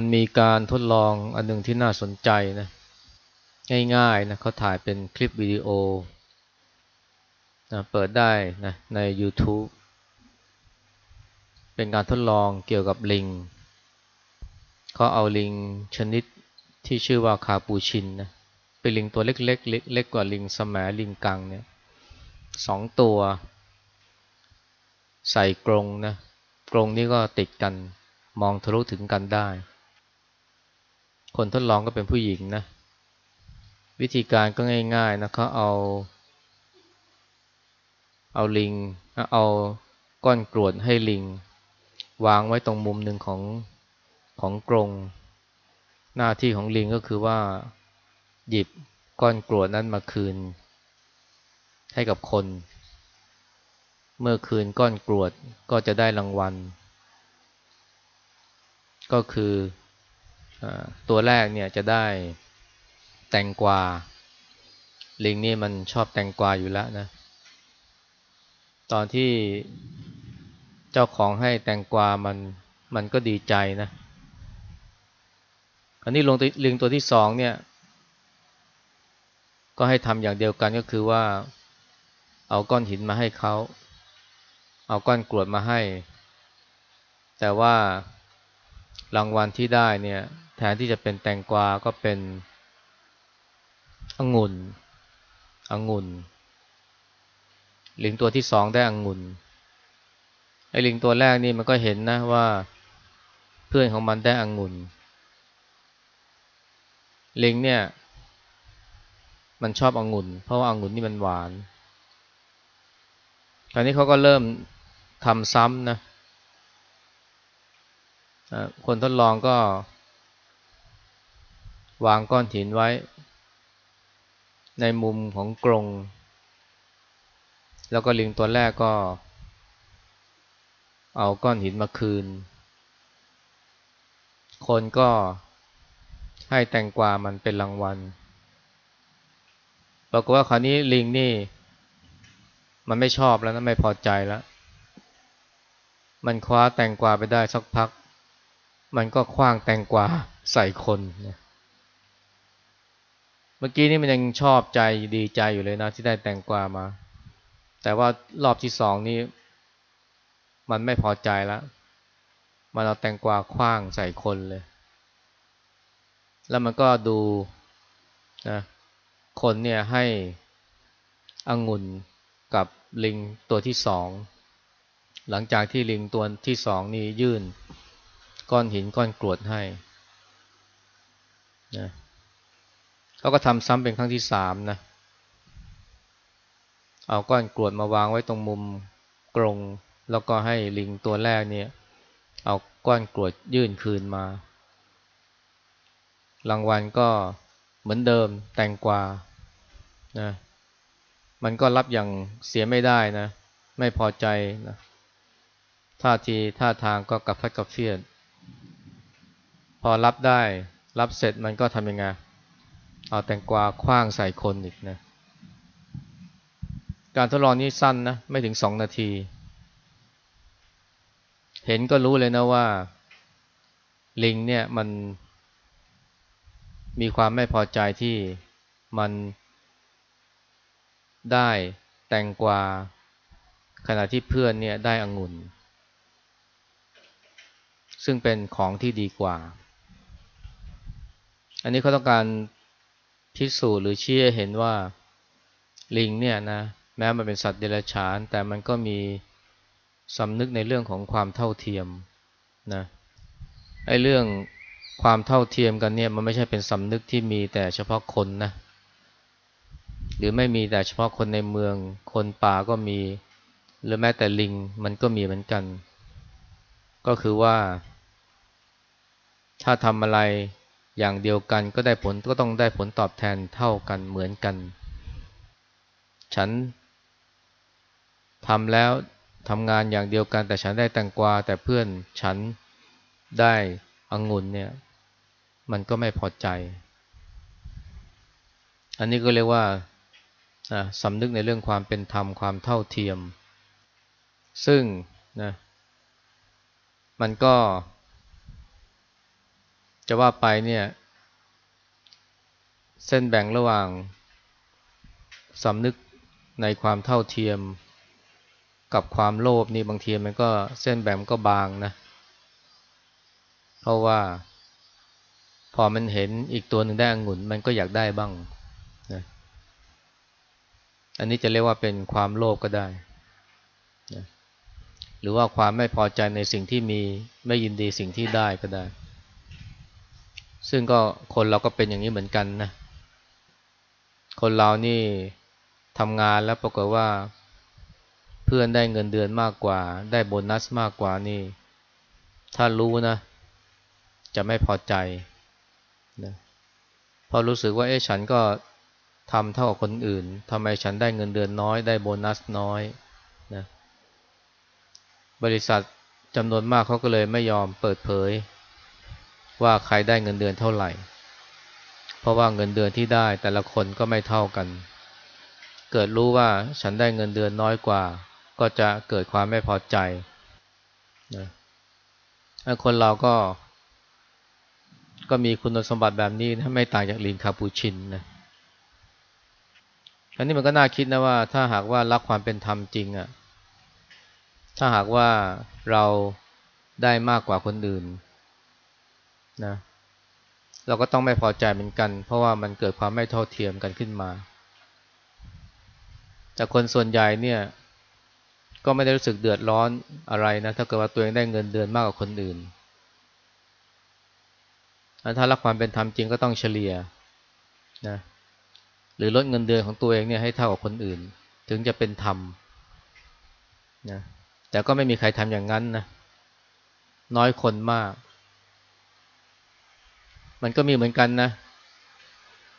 มันมีการทดลองอันหนึ่งที่น่าสนใจนะง่ายๆนะเขาถ่ายเป็นคลิปวิดีโอนะเปิดได้นะใน YouTube เป็นการทดลองเกี่ยวกับลิงเขาเอาลิงชนิดที่ชื่อว่าคาปูชินนะเป็นลิงตัวเล็กๆเล็กกกว่าลิงสมลิงกังเนี่ยสองตัว ใส่กรงนะกรงนี้ก็ติดกันมองทะลุถึงกันได้ คนทดลองก็เป็นผู้หญิงนะ วิธีการก็ง่าย ๆนะเขาเอา เอาลิง เอาก้อนกรวดให้ลิง วางไว้ตรงมุมหนึ่งของของกรงหน้าที่ของลิงก็คือว่าหยิบก้อนกรวดนั้นมาคืน ให้กับคน เมื่อคืนก้อนกรวดก็จะได้รางวัล ก็คืออ ตัวแรกเนี่ยจะได้แตงกวา ลิงนี่มันชอบแตงกวาอยู่แล้วนะ ตอนที่เจ้าของให้แตงกวามันมันก็ดีใจนะอันนี้ลงลิงตัวที่สองเนี่ย ก็ให้ทำอย่างเดียวกันก็คือว่า เอาก้อนหินมาให้เขา เอาก้อนกรวดมาให้ แต่ว่า รางวัลที่ได้เนี่ยแทนที่จะเป็นแตงกวาก็เป็นองุ่นองุ่นลิงตัวที่สองได้องุ่นไอ้ลิงตัวแรกนี่มันก็เห็นนะว่าเพื่อนของมันได้องุ่นลิงเนี่ย มันชอบองุ่นเพราะว่าองุ่นนี่มันหวานตอนนี้เขาก็เริ่มทำซ้ำนะ คนทดลองก็ วางก้อนหินไว้ ในมุมของกรง แล้วก็ลิงตัวแรกก็ เอาก้อนหินมาคืน คนก็ให้แตงกวามันเป็นรางวัลปรากฏว่าคราวนี้ลิงนี่ มันไม่ชอบแล้วนะไม่พอใจแล้ว มันคว้าแตงกวาไปได้สักพัก มันก็คว้างแตงกวาใส่คนนะเมื่อกี้นี่มันยังชอบใจดีใจอยู่เลยนะที่ได้แตงกวามา แต่ว่ารอบที่สองนี้ มันไม่พอใจแล้วมันเอาแตงกวาคว้างใส่คนเลย แล้วมันก็ดูนะคนเนี่ยให้องุ่นกับลิงตัวที่สอง หลังจากที่ลิงตัวที่สองนี่ยื่น ก้อนหินก้อนกรวดให้นะเขาก็ทำซ้ำเป็นครั้งที่สามนะเอาก้อนกรวดมาวางไว้ตรงมุมกรงแล้วก็ให้ลิงตัวแรกเนี่ยเอาก้อนกรวดยื่นคืนมารางวัลก็เหมือนเดิมแตงกวานะมันก็รับอย่างเสียไม่ได้นะ ไม่พอใจนะท่าทีท่าทางก็กระพัดกระเฟียด อรับได้รับเสร็จมันก็ทำยังไงเอาแตงกวาคว้างใส่คนอีกนะ การทดลองนี้สั้นนะ ไม่ถึงสองนาที เห็นก็รู้เลยนะว่า ลิงเนี่ยมันมีความไม่พอใจที่มันได้แตงกวา ขณะที่เพื่อนเนี่ยได้องุ่น ซึ่งเป็นของที่ดีกว่า อันนี้เขาต้องการพิสูจน์หรือเชี้ให้เห็นว่าลิงเนี่ยนะแม้มันเป็นสัตว์เดรัจฉาน แต่มันก็มีสำนึกในเรื่องของความเท่าเทียมนะไอ้เรื่องความเท่าเทียมกันเนี่ยมันไม่ใช่เป็นสำนึกที่มีแต่เฉพาะคนนะหรือไม่มีแต่เฉพาะคนในเมือง คนป่าก็มี หรือแม้แต่ลิงมันก็มีเหมือนกัน ก็คือว่า ถ้าทำอะไร อย่างเดียวกันก็ได้ผลก็ต้องได้ผลตอบแทนเท่ากันเหมือนกัน ฉันทำแล้วทำงานอย่างเดียวกันแต่ฉันได้แตงกวาแต่เพื่อนฉันได้องุ่นเนี่ยมันก็ไม่พอใจ อันนี้ก็เรียกว่าสำนึกในเรื่องความเป็นธรรมความเท่าเทียม ซึ่งนะมันก็ จะว่าไปเนี่ย เส้นแบ่งระหว่างสำนึกในความเท่าเทียมกับความโลภนี่บางทีมันก็เส้นแบ่งก็บางนะ เพราะว่า พอมันเห็นอีกตัวหนึ่งได้องุ่นมันก็อยากได้บ้างนะอันนี้จะเรียกว่าเป็นความโลภก็ได้นะหรือว่าความไม่พอใจในสิ่งที่มีไม่ยินดีสิ่งที่ได้ก็ได้ ซึ่งก็คนเราก็เป็นอย่างนี้เหมือนกันนะคนเรานี่ทำงานแล้วปรากฏว่า เพื่อนได้เงินเดือนมากกว่า ได้โบนัสมากกว่านี่ ถ้ารู้นะ จะไม่พอใจนะพอรู้สึกว่าเอ๊ะฉันก็ทำเท่ากับคนอื่นทำไมฉันได้เงินเดือนน้อย ได้โบนัสน้อยนะบริษัทจำนวนมากเขาก็เลยไม่ยอมเปิดเผย ว่าใครได้เงินเดือนเท่าไหร่ เพราะว่าเงินเดือนที่ได้แต่ละคนก็ไม่เท่ากัน เกิดรู้ว่าฉันได้เงินเดือนน้อยกว่า ก็จะเกิดความไม่พอใจนะคนเราก็ ก็มีคุณสมบัติแบบนี้นะไม่ต่างจากลิงคาปูชินนะอันนี้มันก็น่าคิดนะว่า ถ้าหากว่ารักความเป็นธรรมจริงอะ่ะถ้าหากว่าเราได้มากกว่าคนอื่น นะเราก็ต้องไม่พอใจเหมือนกัน เพราะว่ามันเกิดความไม่เท่าเทียมกันขึ้นมา แต่คนส่วนใหญ่เนี่ยก็ไม่ได้รู้สึกเดือดร้อนอะไรนะถ้าเกิดว่าตัวเองได้เงินเดือนมากกว่าคนอื่น ถ้ารักความเป็นธรรมจริงก็ต้องเฉลี่ยนะหรือลดเงินเดือนของตัวเองเนี่ยให้เท่ากับคนอื่น ถึงจะเป็นธรรมนะแต่ก็ไม่มีใครทำอย่างนั้นนะน้อยคนมาก มันก็มีเหมือนกันนะ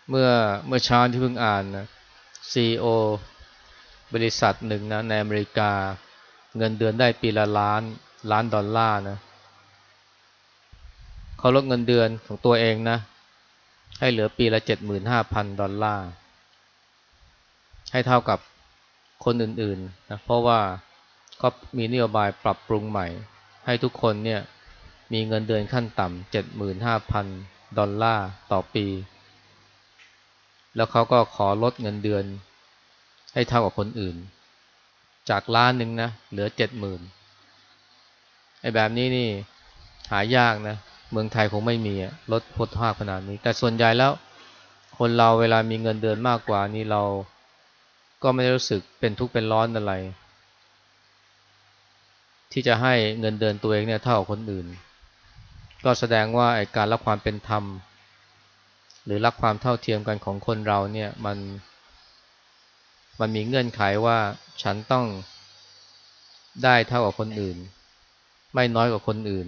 เมื่อเมื่อเช้าที่เพิ่งอ่านนะซีอบริษัทหนึ่งนะในอเมริกา เงินเดือนได้ปีละล้านล้านดอลลาร์นะเขาลดเงินเดือนของตัวเองนะ ให้เหลือปีละเจ็ดหมื่นห้าพันดอลลาร์ ให้เท่ากับคนอื่นๆนะเพราะว่าก็มีนโยบายปรับปรุงใหม่ ให้ทุกคนเนี่ยมีเงินเดือนขั้นต่ำเจ็ดหมื่นห้าพัน ดอลลาร์ต่อปี แล้วเขาก็ขอลดเงินเดือน ให้เท่ากับคนอื่น จากล้านหนึ่งนะเหลือเจ็ดหมื่นไอ้แบบนี้นี่หายากนะ เมืองไทยคงไม่มีลดพดทาขนาดนี้ แต่ส่วนใหญ่แล้ว คนเราเวลามีเงินเดือนมากกว่านี่เราก็ไม่ได้รู้สึกเป็นทุกข์เป็นร้อนอะไร ที่จะให้เงินเดือนตัวเองเนี่ยเท่ากับคนอื่น ก็แสดงว่าการรับความเป็นธรรม หรือรักความเท่าเทียมกันของคนเราเนี่ยมันมันมีเงื่อนไขว่าฉันต้องได้เท่ากับคนอื่น ไม่น้อยกว่าคนอื่น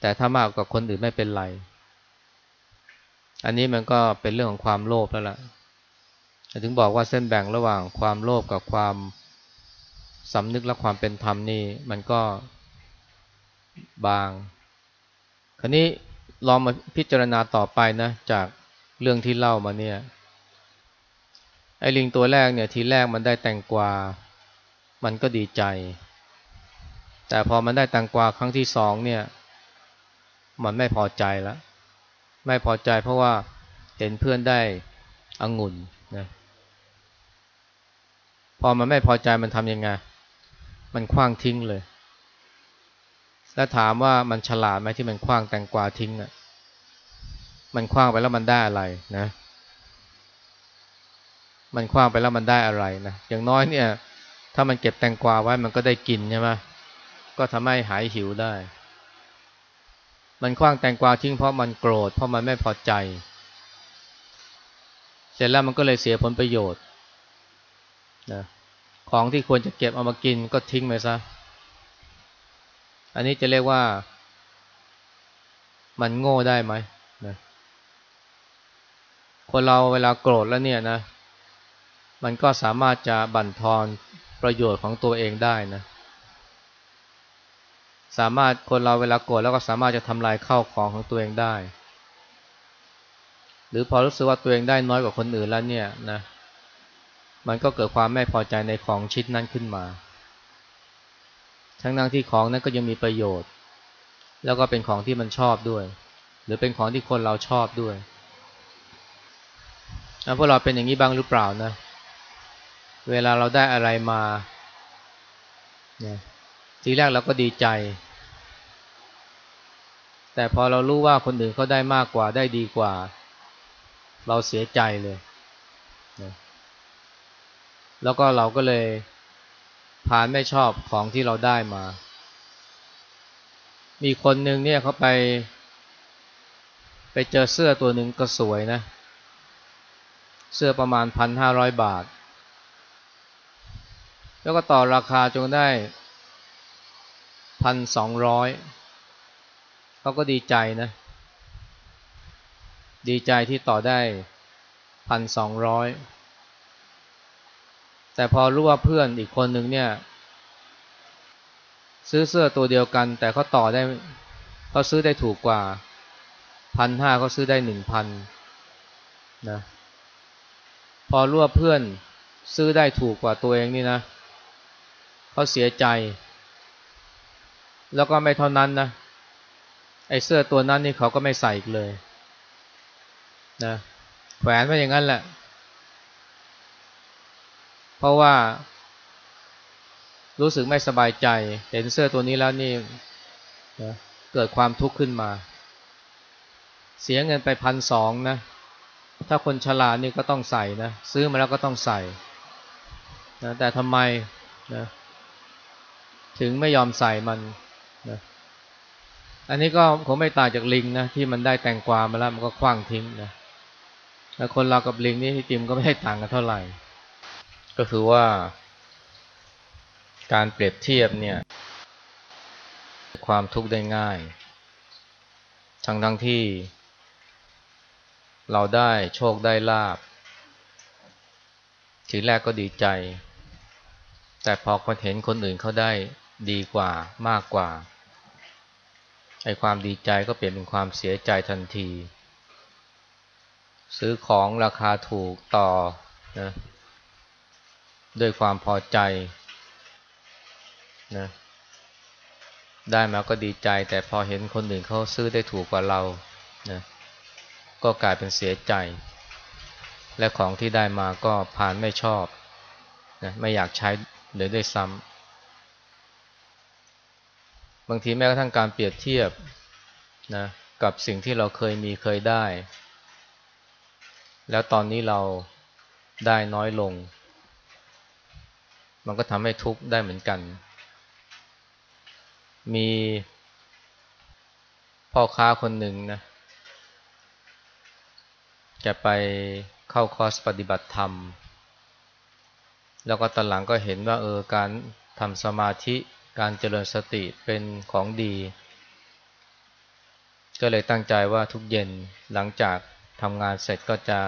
แต่ถ้ามากกว่าคนอื่นไม่เป็นไร อันนี้มันก็เป็นเรื่องของความโลภแล้วล่ะถึงบอกว่าเส้นแบ่งระหว่างความโลภกับความสำนึกและความเป็นธรรมนี่มันก็ บาง คราวนี้ลองมาพิจารณาต่อไปนะ จากเรื่องที่เล่ามาเนี่ย ไอ้ลิงตัวแรกเนี่ยทีแรกมันได้แตงกวา มันก็ดีใจ แต่พอมันได้แตงกวาครั้งที่สองเนี่ย มันไม่พอใจแล้ว ไม่พอใจเพราะว่าเห็นเพื่อนได้องุ่นนะพอมันไม่พอใจมันทำยังไง มันคว้างทิ้งเลย แล้วถามว่ามันฉลาดไหมที่มันคว้างแตงกวาทิ้งอะ มันคว้างไปแล้วมันได้อะไรนะ มันคว้างไปแล้วมันได้อะไรนะอย่างน้อยเนี่ย ถ้ามันเก็บแตงกวาไว้มันก็ได้กินใช่ไหมก็ทำให้หายหิวได้ มันคว้างแตงกวาทิ้งเพราะมันโกรธเพราะมันไม่พอใจ เสร็จแล้วมันก็เลยเสียผลประโยชน์นะของที่ควรจะเก็บเอามากินก็ทิ้งไปซะ อันนี้จะเรียกว่ามันโง่ได้ไหมนะคนเราเวลาโกรธแล้วเนี่ยนะ มันก็สามารถจะบั่นทอนประโยชน์ของตัวเองได้นะ สามารถคนเราเวลาโกรธแล้วก็สามารถจะทำลายข้าวของของตัวเองได้ หรือพอรู้สึกว่าตัวเองได้น้อยกว่าคนอื่นแล้วเนี่ยนะ มันก็เกิดความไม่พอใจในของชิ้นนั้นขึ้นมา ทั้งนั้นที่ของนั้นก็ยังมีประโยชน์ แล้วก็เป็นของที่มันชอบด้วย หรือเป็นของที่คนเราชอบด้วยแล้วพวกเราเป็นอย่างนี้บ้างหรือเปล่านะ เวลาเราได้อะไรมาเนี่ยทีแรกเราก็ดีใจ แต่พอเรารู้ว่าคนอื่นเขาได้มากกว่าได้ดีกว่า เราเสียใจเลย แล้วก็เราก็เลย ผ่านไม่ชอบของที่เราได้มา มีคนหนึ่งเนี่ยเขาไป ไปเจอเสื้อตัวหนึ่งก็สวยนะ เสื้อประมาณพันห้าร้อยบาท แล้วก็ต่อราคาจนได้พันสองร้อยเขาก็ดีใจนะ ดีใจที่ต่อได้พันสองร้อย แต่พอรู้ว่าเพื่อนอีกคนหนึ่งเนี่ย ซื้อเสื้อตัวเดียวกัน แต่เขาต่อได้เขาซื้อได้ถูกกว่าพันห้าเขาซื้อได้หนึ่งพันนะพอรู้ว่าเพื่อนซื้อได้ถูกกว่าตัวเองนี่นะเขาเสียใจ แล้วก็ไม่เท่านั้นนะไอ้เสื้อตัวนั้นนี่เขาก็ไม่ใส่อีกเลยนะแขวนไว้อย่างนั้นแหละ เพราะว่า รู้สึกไม่สบายใจ เห็นเสื้อตัวนี้แล้วนี่เกิดความทุกข์ขึ้นมา เสียเงินไปพันสองนะ ถ้าคนฉลาดนี่ก็ต้องใส่นะ ซื้อมาแล้วก็ต้องใส่นะแต่ทำไมนะถึงไม่ยอมใส่มันนะอันนี้ก็คงไม่ต่างจากลิงนะที่มันได้แตงกวามาแล้วมันก็คว้างทิ้งนะแต่คนเรากับลิงนี่ที่จริงก็ไม่ได้ต่างกันเท่าไหร่ ก็คือว่า การเปรียบเทียบเนี่ย ความทุกข์ได้ง่าย ทั้งทั้งที่ เราได้โชคได้ลาบ ทีแรกก็ดีใจ แต่พอคนเห็นคนอื่นเขาได้ดีกว่ามากกว่าไอ้ความดีใจก็เปลี่ยนเป็นความเสียใจทันที ซื้อของราคาถูกต่อนะ ด้วยความพอใจนะได้มาก็ดีใจ แต่พอเห็นคนอื่นเขาซื้อได้ถูกกว่าเรานะก็กลายเป็นเสียใจ และของที่ได้มาก็ผ่านไม่ชอบนะไม่อยากใช้เลยด้วยซ้ำบางทีแม้กระทั่งการเปรียบเทียบนะกับสิ่งที่เราเคยมีเคยได้ แล้วตอนนี้เราได้น้อยลง มันก็ทำให้ทุกข์ได้เหมือนกัน มีพ่อค้าคนหนึ่งนะจะไปเข้าคอร์สปฏิบัติธรรม แล้วก็ตอนหลังก็เห็นว่าเออการทำสมาธิการเจริญสติเป็นของดี ก็เลยตั้งใจว่าทุกเย็นหลังจากทำงานเสร็จก็จะ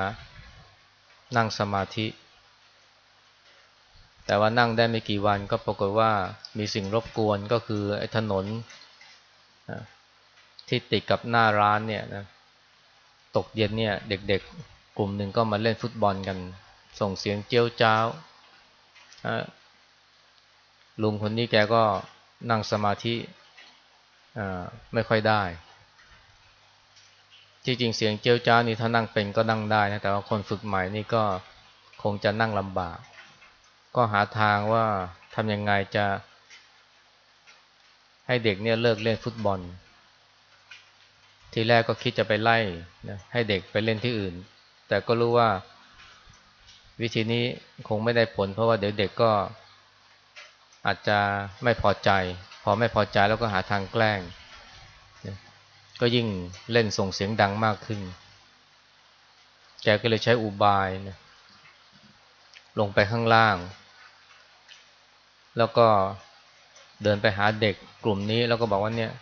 นั่งสมาธิ แต่ว่านั่งได้ไม่กี่วันก็ปรากฏว่ามีสิ่งรบกวนก็คือไอ้ถนนที่ติดกับหน้าร้านเนี่ยนะตกเย็นเนี่ยเด็กๆ กลุ่มหนึ่งก็มาเล่นฟุตบอลกัน ส่งเสียงเจียวจ้าวลุงคนนี้แกก็นั่งสมาธิไม่ค่อยได้ จริงๆเสียงเจียวจ้าวนี่ถ้านั่งเป็นก็นั่งได้นะแต่ว่าคนฝึกใหม่นี่ก็คงจะนั่งลำบาก ก็หาทางว่าทำยังไงจะให้เด็กเนี่ยเลิกเล่นฟุตบอล ทีแรกก็คิดจะไปไล่นะให้เด็กไปเล่นที่อื่น แต่ก็รู้ว่าวิธีนี้คงไม่ได้ผล เพราะว่าเดี๋ยวเด็กก็อาจจะไม่พอใจ พอไม่พอใจแล้วก็หาทางแกล้งนะก็ยิ่งเล่นส่งเสียงดังมากขึ้น แกก็เลยใช้อุบายนะลงไปข้างล่าง แล้วก็เดินไปหาเด็กกลุ่มนี้แล้วก็บอกว่าเนี่ย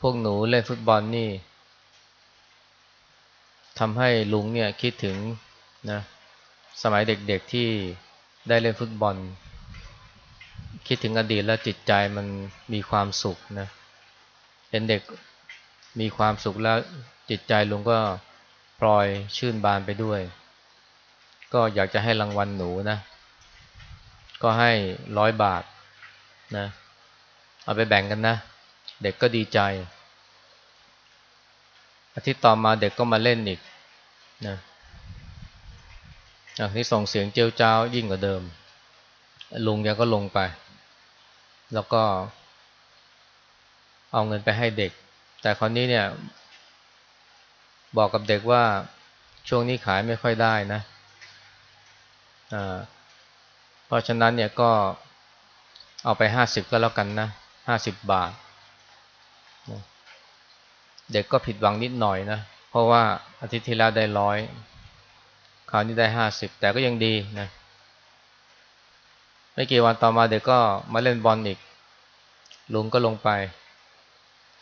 พวกหนูเล่นฟุตบอลนี่ทำให้ลุงเนี่ยคิดถึงนะสมัยเด็กๆที่ได้เล่นฟุตบอล คิดถึงอดีตแล้วจิตใจมันมีความสุขนะเห็นเด็กมีความสุขแล้วจิตใจลุงก็ปล่อยชื่นบานไปด้วย ก็อยากจะให้รางวัลหนูนะ ก็ให้ร้อยบาทนะเอาไปแบ่งกันนะ เด็กก็ดีใจ อาทิตย์ต่อมาเด็กก็มาเล่นอีกนะอันนี้ส่งเสียงเจียวจ้าวยิ่งกว่าเดิม ลุงแกก็ลงไป แล้วก็ เอาเงินไปให้เด็ก แต่คราวนี้เนี่ย บอกกับเด็กว่าช่วงนี้ขายไม่ค่อยได้นะอ่า เพราะฉะนั้นเนี่ยก็เอาไปห้าสิบก็แล้วกันนะห้าสิบบาท เด็กก็ผิดหวังนิดหน่อยนะ เพราะว่าอาทิตย์ที่แล้วได้ร้อยคราวนี้ได้ห้าสิบแต่ก็ยังดีนะไม่กี่วันต่อมาเด็กก็มาเล่นบอลอีก ลุงก็ลงไป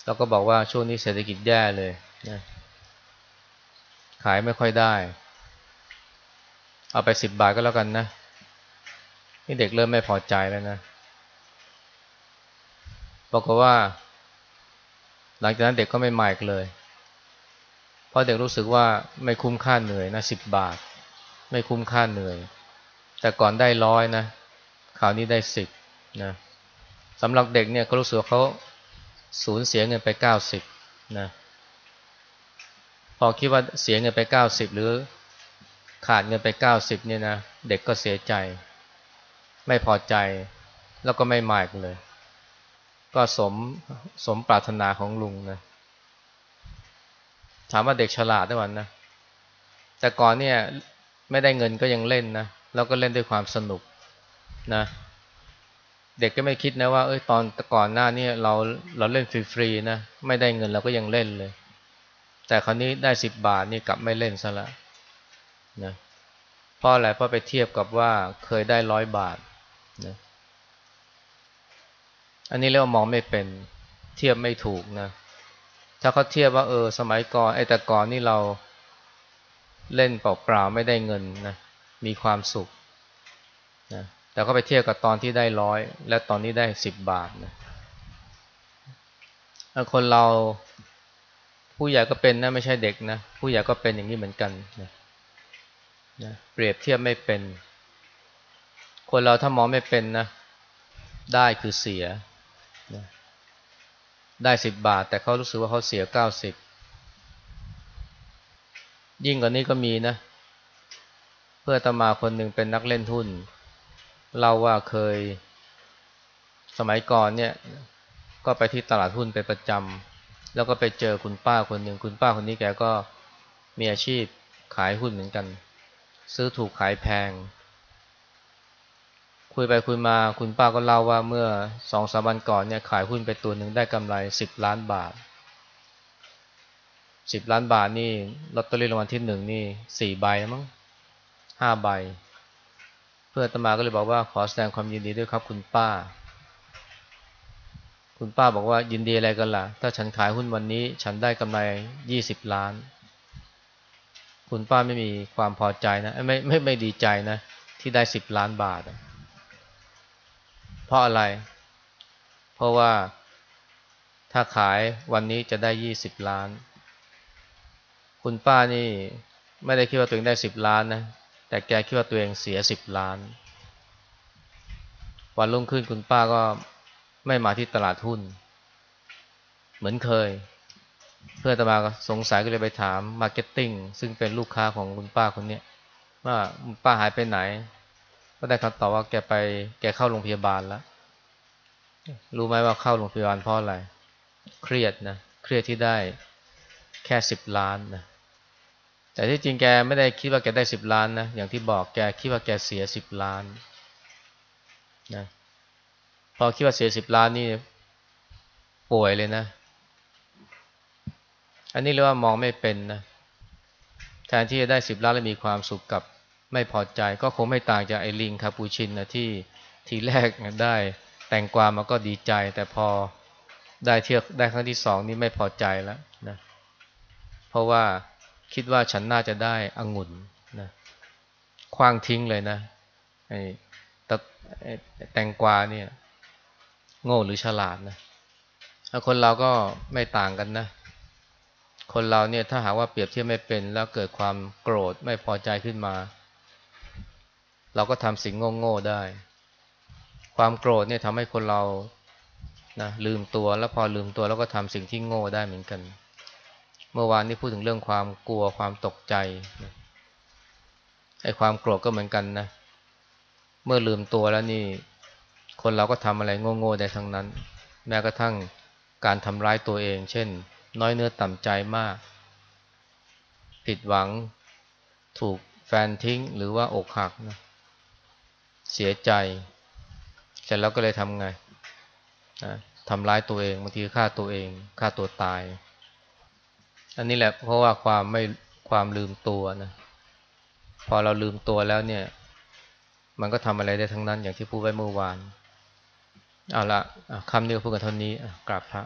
แล้วก็บอกว่าช่วงนี้เศรษฐกิจแย่เลยนะขายไม่ค่อยได้ เอาไปสิบบาทก็แล้วกันนะ นี่เด็กเริ่มไม่พอใจแล้วนะบอกว่า หลังจากนั้นเด็กก็ไม่หมายเลย เพราะเด็กรู้สึกว่าไม่คุ้มค่าเหนื่อยนะสิบบาท ไม่คุ้มค่าเหนื่อย แต่ก่อนได้ร้อยนะคราวนี้ได้สิบนะสำหรับเด็กเนี่ยก็รู้สึกเขาสูญเสียเงินไปเก้าสิบนะพอคิดว่าเสียเงินไปเก้าสิบหรือขาดเงินไปเก้าสิบเนี่ยนะเด็กก็เสียใจ ไม่พอใจแล้วก็ไม่หมายเลย ก็สมสมปรารถนาของลุงนะถามว่าเด็กฉลาดได้วันนะแต่ก่อนเนี่ยไม่ได้เงินก็ยังเล่นนะแล้วก็เล่นด้วยความสนุกนะเด็กก็ไม่คิดนะว่าเอ้ยตอนก่อนหน้านี่เราเราเล่นฟรีๆนะไม่ได้เงินเราก็ยังเล่นเลย แต่คราวนี้ได้สิบบาทนี่กลับไม่เล่นซะละนะเพราะอะไรเพราะไปเทียบกับว่าเคยได้ร้อยบาท นะอันนี้เรียกว่ามองไม่เป็นเทียบไม่ถูกนะถ้าเขาเทียบว่าเออสมัยก่อนไอ้แต่ก่อนนี่เราเล่นเปล่าๆไม่ได้เงินนะมีความสุขนะแต่ก็ไปเทียบกับตอนที่ได้ร้อยและตอนนี้ได้สิบบาทนะคนเราผู้ใหญ่ก็เป็นนะไม่ใช่เด็กนะผู้ใหญ่ก็เป็นอย่างนี้เหมือนกันนะนะเปรียบเทียบไม่เป็น คนเราถ้ามองไม่เป็นนะ ได้คือเสียนะได้สิบบาท แต่เขารู้สึกว่าเขาเสียเก้าสิบยิ่งกว่านี้ก็มีนะ เพื่อตมาคนหนึ่งเป็นนักเล่นทุนเราว่าเคยสมัยก่อนเนี่ย ก็ไปที่ตลาดหุ้นเป็นประจำแล้วก็ไปเจอคุณป้าคนหนึ่งคุณป้าคนนี้แกก็มีอาชีพขายหุ้นเหมือนกัน ซื้อถูกขายแพง คุยไปคุยมาคุณป้าก็เล่าว่าเมื่อสองสามวันก่อนเนี่ยขายหุ้นไปตัวหนึ่งได้กำไรสิบล้านบาทสิบล้านบาทนี่ลอตเตอรี่รางวัลที่หนึ่งนี่สี่ใบมั้งห้าใบ เพื่อนตมาก็เลยบอกว่าขอแสดงความยินดีด้วยครับคุณป้า คุณป้าบอกว่ายินดีอะไรกันล่ะ ถ้าฉันขายหุ้นวันนี้ ฉันได้กำไรยี่สิบล้าน คุณป้าไม่มีความพอใจนะ ไม่ไม่ไม่ดีใจนะ ที่ได้สิบล้านบาท เพราะอะไร เพราะว่าถ้าขายวันนี้จะได้ยี่สิบล้าน คุณป้านี่ไม่ได้คิดว่าตัวเองได้สิบล้านนะ แต่แกคิดว่าตัวเองเสียสิบล้าน วันรุ่งขึ้นคุณป้าก็ไม่มาที่ตลาดหุ้น เหมือนเคย เพื่อนๆมาสงสัยก็เลยไปถาม marketing ซึ่งเป็นลูกค้าของคุณป้าคนนี้ว่าป้าหายไปไหน ก็ได้คำตอบว่าแกไปแกเข้าโรงพยาบาลแล้ว รู้ไหมว่าเข้าโรงพยาบาลเพราะอะไร เครียดนะ เครียดที่ได้แค่สิบล้านนะ แต่ที่จริงแกไม่ได้คิดว่าแกได้สิบล้านนะ อย่างที่บอกแกคิดว่าแกเสียสิบล้านนะ พอคิดว่าเสียสิบล้านนี่ป่วยเลยนะ อันนี้เรียกว่ามองไม่เป็นนะ แทนที่จะได้สิบล้านแล้วมีความสุขกับ ไม่พอใจก็คงไม่ต่างจากไอ้ลิงคาปูชินนะที่ทีแรกได้แต่งกวามาก็ดีใจ แต่พอได้เที่ยวได้ครั้งที่สองนี่ไม่พอใจแล้วนะเพราะว่าคิดว่าฉันน่าจะได้องุ่นนะคว้างทิ้งเลยนะไอ้แตงกวาเนี่ย โง่หรือฉลาดนะคนเราก็ไม่ต่างกันนะคนเราเนี่ยถ้าหากว่าเปรียบเทียบไม่เป็นแล้วเกิดความโกรธไม่พอใจขึ้นมา เราก็ทำสิ่งโง่ๆได้ ความโกรธเนี่ยทำให้คนเรานะลืมตัวแล้วพอลืมตัวแล้วก็ทำสิ่งที่โง่ได้เหมือนกัน เมื่อวานนี้พูดถึงเรื่องความกลัวความตกใจนะไอ้ความโกรธก็เหมือนกันนะ เมื่อลืมตัวแล้วนี่ คนเราก็ทำอะไรโง่ๆได้ทั้งนั้น แม้กระทั่งการทำร้ายตัวเอง เช่น น้อยเนื้อต่ำใจมาก ผิดหวัง ถูกแฟนทิ้งหรือว่าอกหักนะ เสียใจ เสร็จแล้วก็เลยทำไงนะทำร้ายตัวเองบางทีฆ่าตัวเองฆ่าตัวตาย อันนี้แหละเพราะว่าความไม่ความลืมตัวนะพอเราลืมตัวแล้วเนี่ย มันก็ทำอะไรได้ทั้งนั้นอย่างที่พูดไว้เมื่อวานเอาละคำนี้ก็พูดกันเท่านี้กราบพระ